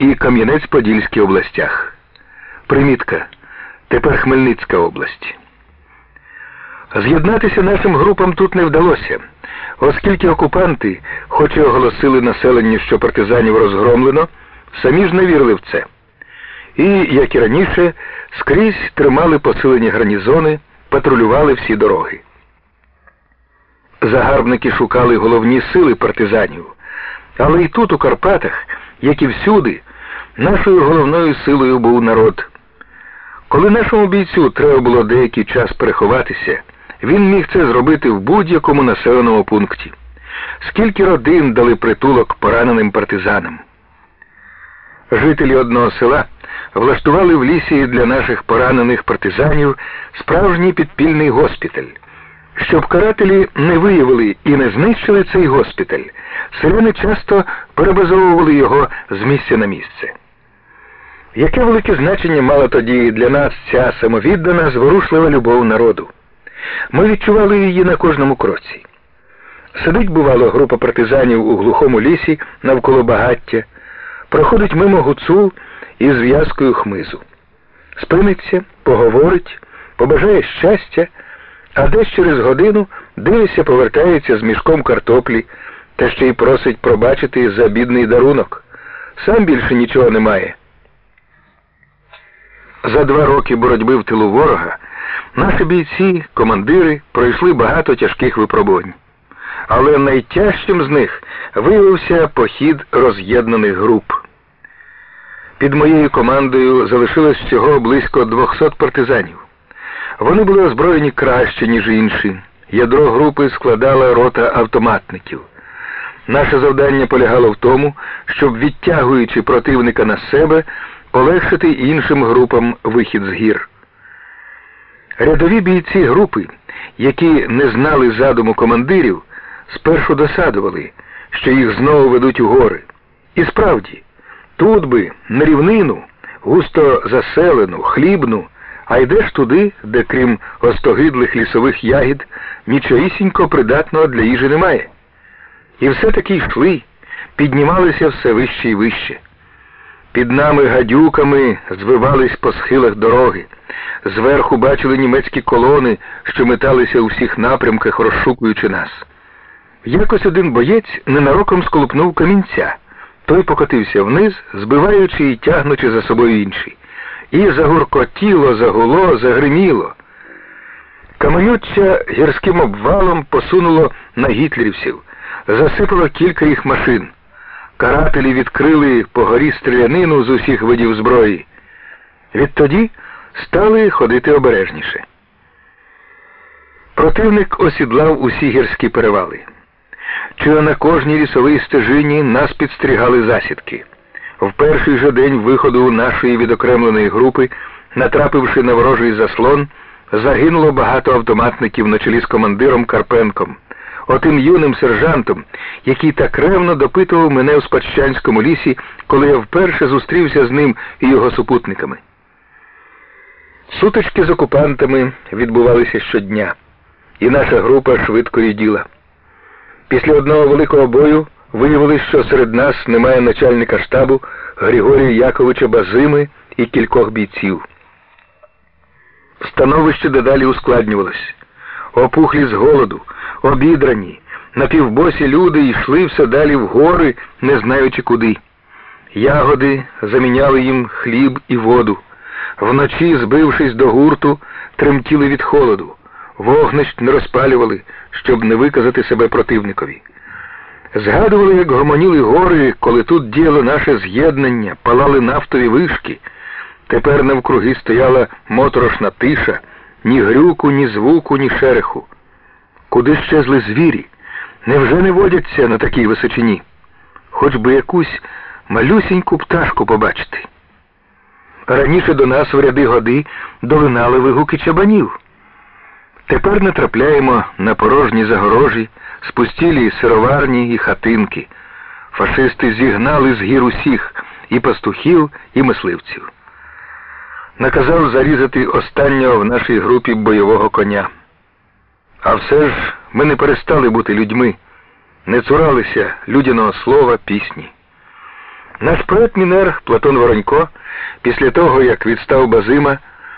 і Кам'янець-Подільській областях. Примітка. Тепер Хмельницька область. З'єднатися нашим групам тут не вдалося, оскільки окупанти, хоч і оголосили населенню, що партизанів розгромлено, самі ж не вірили в це. І, як і раніше, скрізь тримали посилені гарнізони, патрулювали всі дороги. Загарбники шукали головні сили партизанів, але і тут, у Карпатах, як і всюди, нашою головною силою був народ. Коли нашому бійцю треба було деякий час переховатися, він міг це зробити в будь-якому населеному пункті. Скільки родин дали притулок пораненим партизанам. Жителі одного села влаштували в лісі для наших поранених партизанів справжній підпільний госпіталь. Щоб карателі не виявили і не знищили цей госпіталь, селяни часто перебазовували його з місця на місце. Яке велике значення мала тоді для нас ця самовіддана, зворушлива любов народу? Ми відчували її на кожному кроці. Сидить, бувало, група партизанів у глухому лісі навколо багаття, проходить мимо гуцул із зв'язкою хмизу. Спиниться, поговорить, побажає щастя, а десь через годину дивиться, повертається з мішком картоплі та ще й просить пробачити за бідний дарунок. Сам більше нічого не має. За два роки боротьби в тилу ворога наші бійці, командири пройшли багато тяжких випробувань. Але найтяжчим з них виявився похід роз'єднаних груп. Під моєю командою залишилось всього близько 200 партизанів. Вони були озброєні краще, ніж інші. Ядро групи складала рота автоматників. Наше завдання полягало в тому, щоб, відтягуючи противника на себе, полегшити іншим групам вихід з гір. Рядові бійці групи, які не знали задуму командирів, спершу досадували, що їх знову ведуть у гори. І справді, тут би на рівнину, густо заселену, хлібну, а йдеш туди, де крім остогидлих лісових ягід, нічогісінько придатного для їжі немає. І все-таки йшли, піднімалися все вище і вище. Під нами гадюками звивались по схилах дороги. Зверху бачили німецькі колони, що металися у всіх напрямках, розшукуючи нас. Якось один боєць ненароком сколупнув камінця. Той покотився вниз, збиваючи і тягнучи за собою інші. І загуркотіло, загуло, загриміло. Каменюча гірським обвалом посунуло на гітлерівців, засипало кілька їх машин. Карателі відкрили по горі стрілянину з усіх видів зброї. Відтоді стали ходити обережніше. Противник осідлав усі гірські перевали. Чи на кожній лісовій стежині нас підстрігали засідки. В перший же день виходу нашої відокремленої групи, натрапивши на ворожий заслон, загинуло багато автоматників на чолі з командиром Карпенком отим юним сержантом, який так ревно допитував мене у Спадщанському лісі, коли я вперше зустрівся з ним і його супутниками. Сутички з окупантами відбувалися щодня, і наша група швидко ріділа. Після одного великого бою виявилось, що серед нас немає начальника штабу Григорія Яковича Базими і кількох бійців. Становище дедалі ускладнювалось. Опухлі з голоду, обідрані, напівбосі люди йшли все далі в гори, не знаючи куди. Ягоди заміняли їм хліб і воду. Вночі, збившись до гурту, тремтіли від холоду, вогнищ не розпалювали, щоб не виказати себе противникові. Згадували, як гомоніли гори, коли тут діяло наше з'єднання, палали нафтові вишки. Тепер навкруги стояла моторошна тиша, ні грюку, ні звуку, ні шереху. Куди щезли звірі? Невже не водяться на такій височині? Хоч би якусь малюсіньку пташку побачити. Раніше до нас в ряди годи долинали вигуки чабанів. Тепер натрапляємо на порожні загорожі, спустілі сироварні і хатинки. Фашисти зігнали з гір усіх і пастухів, і мисливців. Наказав зарізати останнього в нашій групі бойового коня. А все ж ми не перестали бути людьми, не цуралися людяного слова, пісні. Наш поет Мінер Платон Воронько, після того, як відстав Базима,